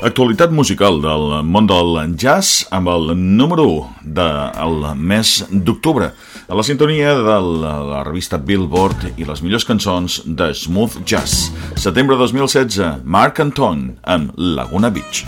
Actualitat musical del món del jazz amb el número 1 del mes d'octubre a la sintonia de la revista Billboard i les millors cançons de Smooth Jazz. Setembre 2016, Marc Anton amb Laguna Beach.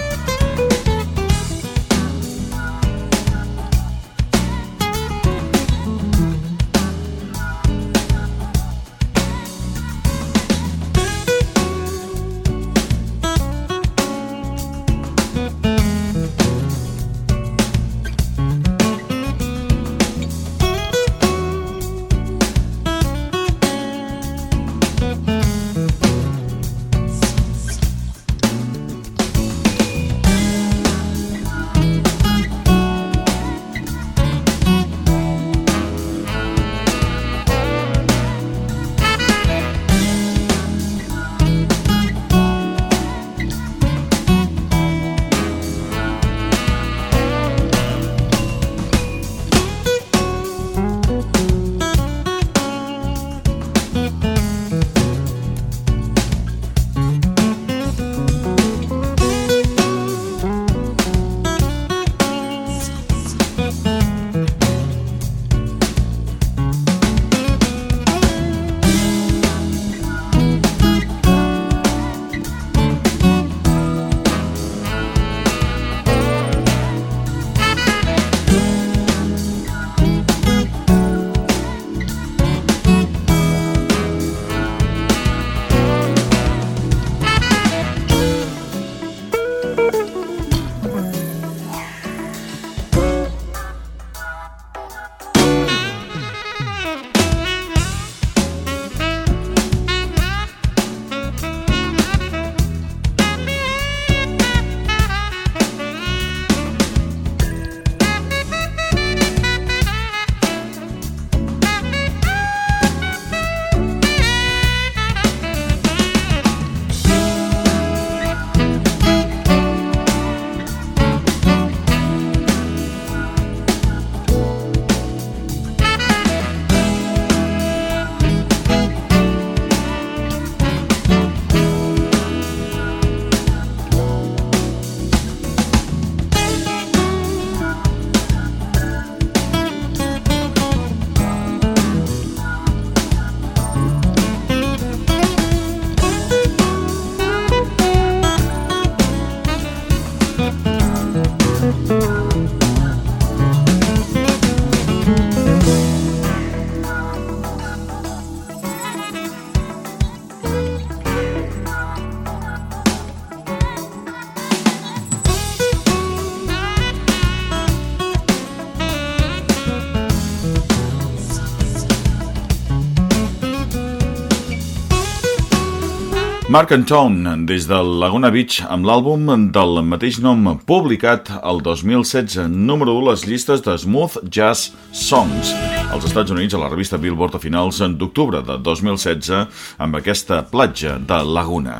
Mark Antone, des del Laguna Beach, amb l'àlbum del mateix nom publicat el 2016, número 1 les llistes de Smooth Jazz Songs als Estats Units a la revista Billboard a finals d'octubre de 2016 amb aquesta platja de Laguna.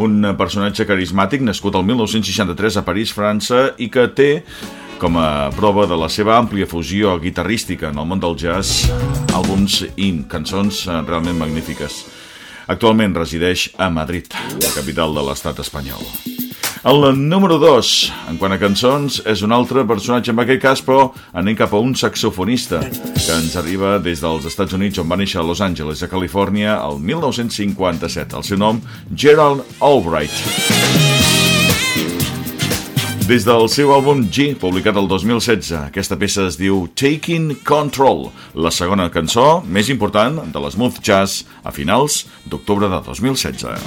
Un personatge carismàtic nascut el 1963 a París, França i que té com a prova de la seva àmplia fusió guitarrística en el món del jazz, àlbums i cançons realment magnífiques. Actualment resideix a Madrid, la capital de l'estat espanyol. El número 2, en quant a cançons, és un altre personatge, en aquest cas, però anem cap a un saxofonista que ens arriba des dels Estats Units, on va néixer a Los Angeles, a Califòrnia, el 1957. El seu nom, Gerald Albright. Des del seu àlbum G, publicat el 2016, aquesta peça es diu Taking Control, la segona cançó més important de l'Smooth Jazz a finals d'octubre de 2016.